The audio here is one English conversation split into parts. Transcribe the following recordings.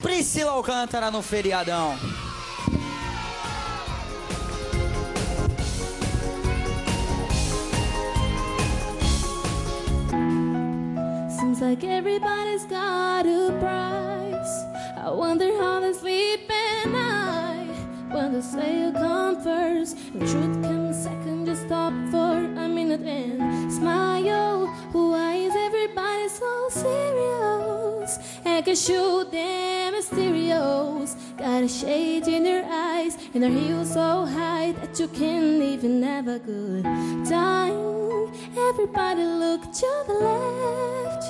Priscila Alcântara no feriadão. Seems like everybody's got a price. I wonder how they sleep at night. When they say you come first, and truth comes second, just stop for a minute and smile. Why is everybody so serious? I can shoot them mysterious. Got a shade in your eyes, and their heels so high that you can't even have a good time. Everybody look to the left.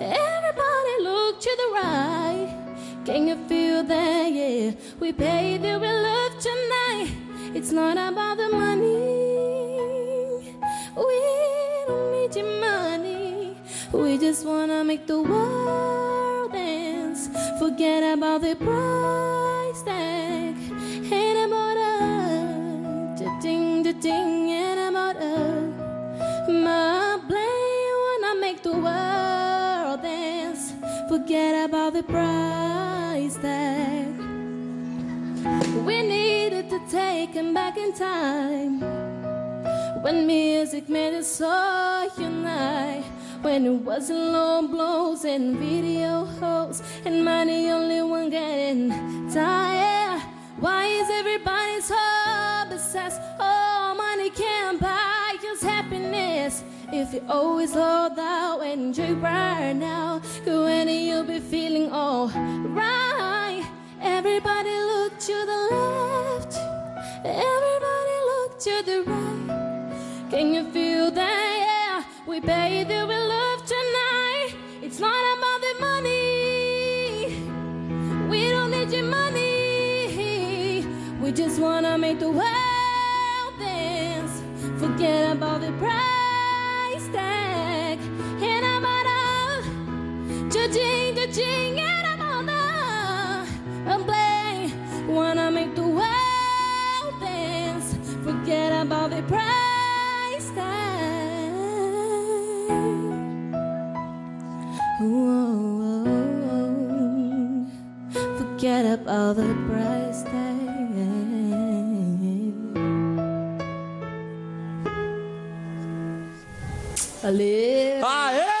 Everybody look to the right. Can you feel that? Yeah, we paid we love tonight. It's not about the money. We don't need your money. We just wanna make the world dance. Forget about the price Da-ding, ain't about. My blame when I make the world dance. Forget about the price tag. We needed to take him back in time. When music made us so unite. When it wasn't low blows and video hoes. And money only one getting tired. Why is everybody so obsessed? Us happiness. If you always hold out and enjoy right now, when you'll be feeling all right. Everybody look to the left. Everybody look to the right. Can you feel that? Yeah, we pay that we love tonight. It's not about the money. We don't need your money. We just wanna make the world. Forget about the price tag. And about us. Judging, judging, and about us. I'm playing. Wanna make the world dance. Forget about the price tag. Whoa, forget about the price tag. Valeu! Aê!